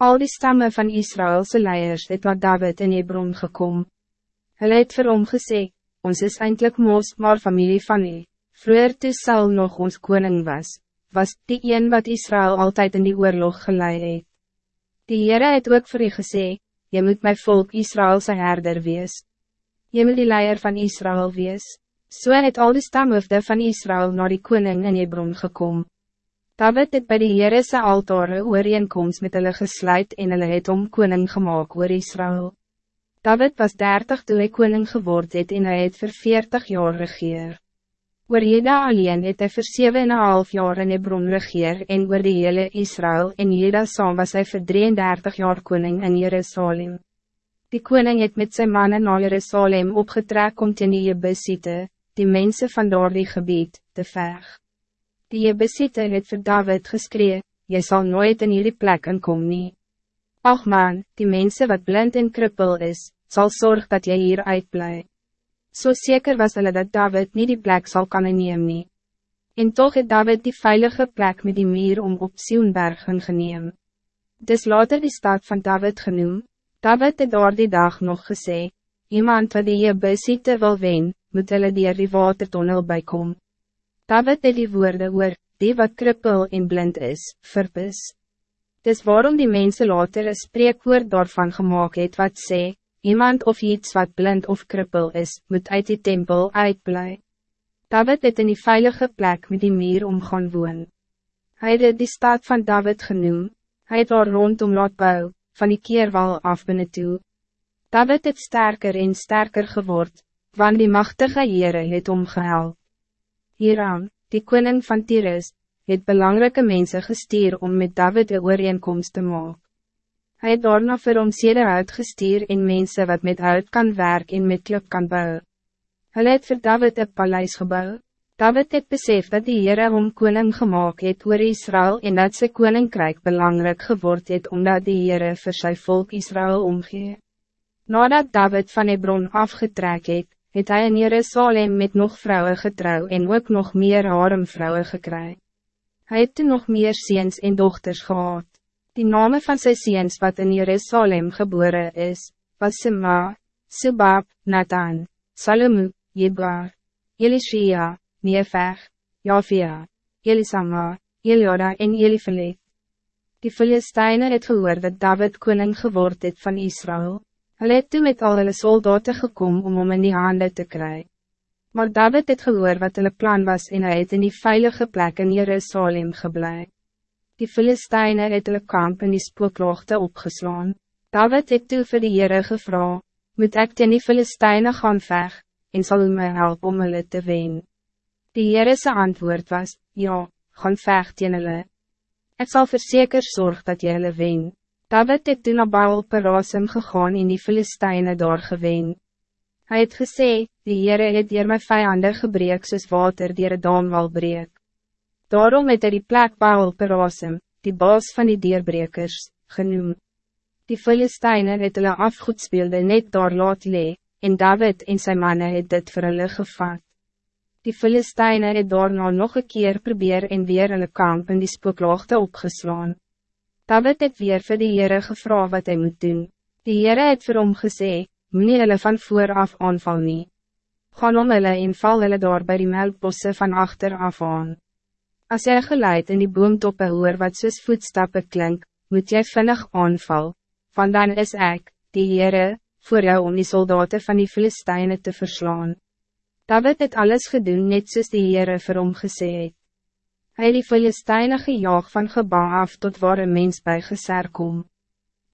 Al die stammen van Israëlse leiers het wat David in Hebron gekom. Hulle het vir hom gesê, ons is eindelijk moos maar familie van u. Vroeger toe Saul nog ons koning was, was die een wat Israël altijd in die oorlog geleid het. Die Heere het ook vir u gesê, je moet mijn volk Israëlse herder wees. Je moet die leier van Israël wees. So het al die stamhoofde van Israël naar die koning in Hebron gekom. David het by die Heerese altare ooreenkomst met hulle gesluit en hulle het om koning gemaakt oor Israël. David was dertig toe hy koning geword het en hy het vir 40 jaar regeer. Oor Jeda alleen het hy vir 7,5 jaar in Hebron regeer en oor die hele Israël en Jeda saam was hy vir 33 jaar koning in Jerusalem. Die koning het met zijn mannen naar Jerusalem opgetrek om ten die Jebusite, die mensen van door die gebied, te veg. Die Jebusite het vir David geskree, jy zal nooit in hierdie plek inkom nie. Ach man, die mensen wat blind en krippel is, zal zorg dat jy hier uitblij. Zo so zeker was hulle dat David niet die plek zal kan neem nie. En toch het David die veilige plek met die meer om op Sionberg geneem. Dis later die stad van David genoem, David het door die dag nog gesê, iemand wat die Jebusite wil wen, moet hulle dier die watertunnel bykom. David het die woorde oor, die wat krippel en blind is, verpis. Dis waarom die mensen later een spreekwoord daarvan gemaakt het wat sê, Iemand of iets wat blind of krippel is, moet uit die tempel uitblij. David het in die veilige plek met die meer omgaan woon. Hij het die stad van David genoem, hij het daar rondom laat bou, van die keerwal af binnen toe. David het sterker en sterker geword, want die machtige Heere het omgehaald. Hieraan, die koning van Tyrus, het belangrijke mensen gestuur om met David de ooreenkomst te maken. Hij het daarna vir hom sede uitgestuur en mensen wat met hout kan werk en met klip kan bouwen. Hij het vir David een paleis gebouw. David het besef dat die Heere hom koning gemaakt het oor Israël en dat sy koninkrijk belangrijk geword het omdat die Heere vir sy volk Israël omgee. Nadat David van Hebron afgetrek het, het hy in Jerusalem met nog vrouwen getrouw en ook nog meer harem vrouwen gekry. Hij het toen nog meer ziens en dochters gehad. Die name van sy seens wat in Jerusalem geboren is, was Sema, Subab, Nathan, Salomo, Jebar, Elishia, Neefeg, Javia, Elisama, Elioda en Elifelet. Die Filisteine het gehoor dat David koning geword het van Israël. Hulle het toe met al hulle soldaten gekom om om in die handen te krijgen. Maar David het gehoor wat hulle plan was en hy het in die veilige plek in Jerusalem gebleven. Die Filisteine het hulle kamp in die spookloogte opgeslaan. David het toe vir die Heere gevra, moet ek teen die Filisteine gaan veg, en sal u my help om hulle te wen. Die Heerese antwoord was, ja, gaan veg teen hulle. Ek sal verseker zorg dat jy hulle wen. David het toen na Baal Perasem gegaan en die Filisteine daar gewen. Hij het gesê, die Heere het dier my vijanden gebreek soos water dier een daamwal breek. Daarom het hy die plek Baal Perasem, die baas van die dierbrekers, genoem. Die Filisteine het hulle afgoedspeelde net daar laat lee, en David en zijn mannen het dit vir hulle gevat. Die Filisteine het daarna nog een keer probeer en weer hulle kamp in die spookloogte opgeslaan. David het weer vir die Heere gevra wat hij moet doen. Die Heere het vir hom gesê, moet hulle van vooraf aanval nie. Gaan om hulle en val hulle daar by die melkbosse van achter af aan. Als jy geluid in die boomtoppe hoor wat soos voetstappen klink, moet jy vinnig aanval, want dan is ik, die Heere, voor jou om die soldaten van die Filisteine te verslaan. David het alles gedoen net soos die Heere vir hom gesê het. Hy die Filisteine gejaag van gebouw af tot waar een mens bij geser kom.